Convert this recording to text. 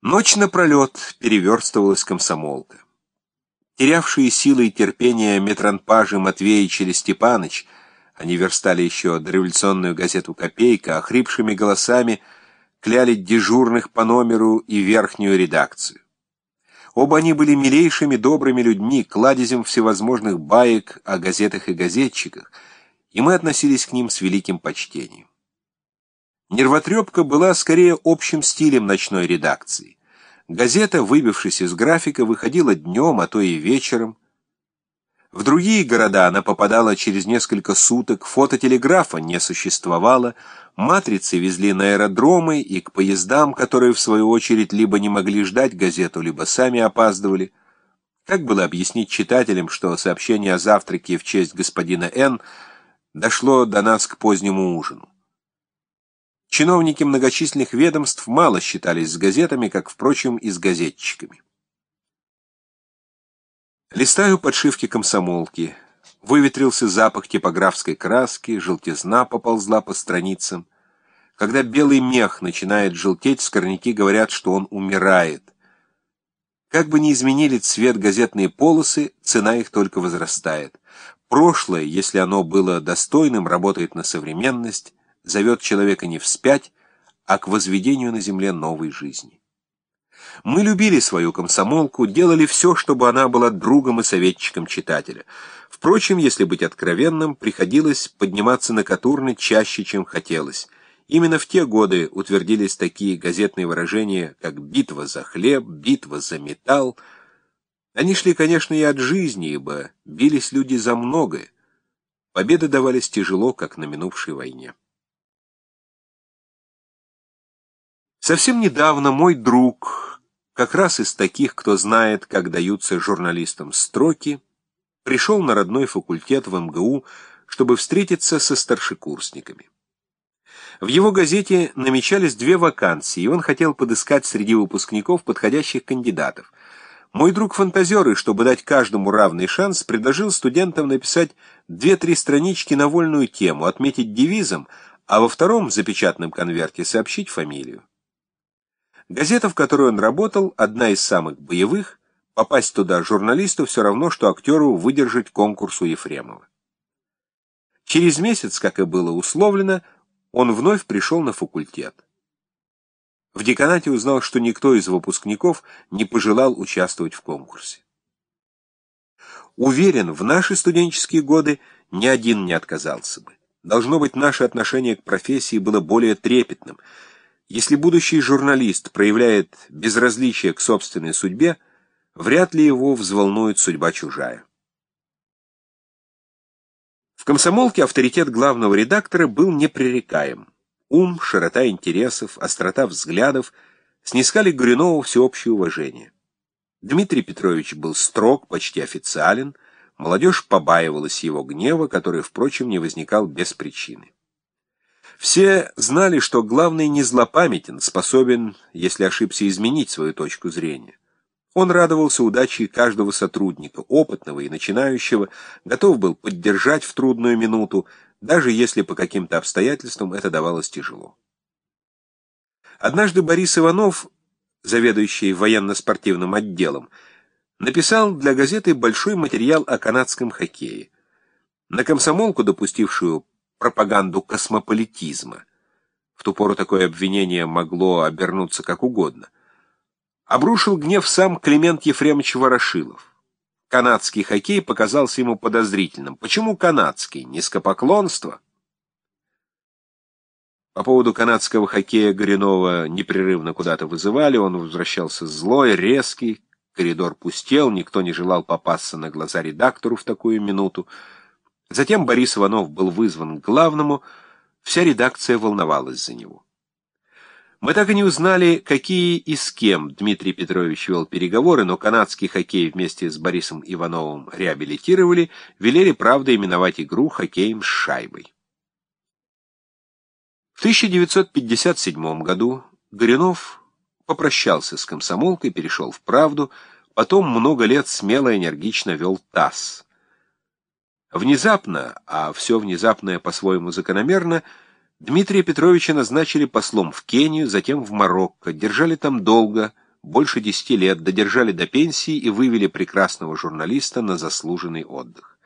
Ночь напролет переверстывалась комсомолка. Терявшие силы и терпение метранпажи Матвеич или Степаныч, они верстали еще дореволюционную газету «Копейка», охрипшими голосами кляли дежурных по номеру и верхнюю редакцию. Оба они были милейшими, добрыми людьми, кладезем всевозможных баек о газетах и газетчиках, и мы относились к ним с великим почтением. Нервотрепка была скорее общим стилем ночной редакции. Газета, выбившись из графика, выходила днем, а то и вечером. В другие города она попадала через несколько суток, фототелеграфа не существовало, матрицы везли на аэродромы и к поездам, которые, в свою очередь, либо не могли ждать газету, либо сами опаздывали. Как было объяснить читателям, что сообщение о завтраке в честь господина Н. дошло до нас к позднему ужину? Чиновники многочисленных ведомств мало считались с газетами, как, впрочем, и с газетчиками. Листаю подшивки комсомолки. Выветрился запах типографской краски, желтизна поползла по страницам. Когда белый мех начинает желтеть, скорняки говорят, что он умирает. Как бы ни изменили цвет газетные полосы, цена их только возрастает. Прошлое, если оно было достойным, работает на современность, зовет человека не вспять, а к возведению на земле новой жизни. Мы любили свою комсомолку, делали все, чтобы она была другом и советчиком читателя. Впрочем, если быть откровенным, приходилось подниматься на Катурны чаще, чем хотелось. Именно в те годы утвердились такие газетные выражения, как «битва за хлеб», «битва за металл». Они шли, конечно, и от жизни, ибо бились люди за многое. Победы давались тяжело, как на минувшей войне. Совсем недавно мой друг, как раз из таких, кто знает, как даются журналистам строки, пришел на родной факультет в МГУ, чтобы встретиться со старшекурсниками. В его газете намечались две вакансии, и он хотел подыскать среди выпускников подходящих кандидатов. Мой друг-фантазер, и чтобы дать каждому равный шанс, предложил студентам написать две-три странички на вольную тему, отметить девизом, а во втором запечатанном конверте сообщить фамилию. Газета, в которой он работал, одна из самых боевых, попасть туда журналисту все равно, что актеру выдержать конкурс у Ефремова. Через месяц, как и было условлено, он вновь пришел на факультет. В деканате узнал, что никто из выпускников не пожелал участвовать в конкурсе. Уверен, в наши студенческие годы ни один не отказался бы. Должно быть, наше отношение к профессии было более трепетным – если будущий журналист проявляет безразличие к собственной судьбе, вряд ли его взволнует судьба чужая. В комсомолке авторитет главного редактора был непререкаем. Ум, широта интересов, острота взглядов снискали Горюнову всеобщее уважение. Дмитрий Петрович был строг, почти официален, молодежь побаивалась его гнева, который, впрочем, не возникал без причины. Все знали, что главный не злопамятен, способен, если ошибся, изменить свою точку зрения. Он радовался удаче каждого сотрудника, опытного и начинающего, готов был поддержать в трудную минуту, даже если по каким-то обстоятельствам это давалось тяжело. Однажды Борис Иванов, заведующий военно-спортивным отделом, написал для газеты большой материал о канадском хоккее. На комсомолку, допустившую пропаганду космополитизма. В ту пору такое обвинение могло обернуться как угодно. Обрушил гнев сам Климент Ефремович Ворошилов. Канадский хоккей показался ему подозрительным. Почему канадский? Низкопоклонство? По поводу канадского хоккея Горинова непрерывно куда-то вызывали, он возвращался злой, резкий, коридор пустел, никто не желал попасться на глаза редактору в такую минуту. Затем Борис Иванов был вызван к главному, вся редакция волновалась за него. Мы так и не узнали, какие и с кем Дмитрий Петрович вел переговоры, но канадский хоккей вместе с Борисом Ивановым реабилитировали, велели, правда, именовать игру хоккеем с шайбой. В 1957 году Горюнов попрощался с комсомолкой, перешел в «Правду», потом много лет смело и энергично вел ТАСС. Внезапно, а все внезапное по-своему закономерно, Дмитрия Петровича назначили послом в Кению, затем в Марокко, держали там долго, больше десяти лет, додержали до пенсии и вывели прекрасного журналиста на заслуженный отдых.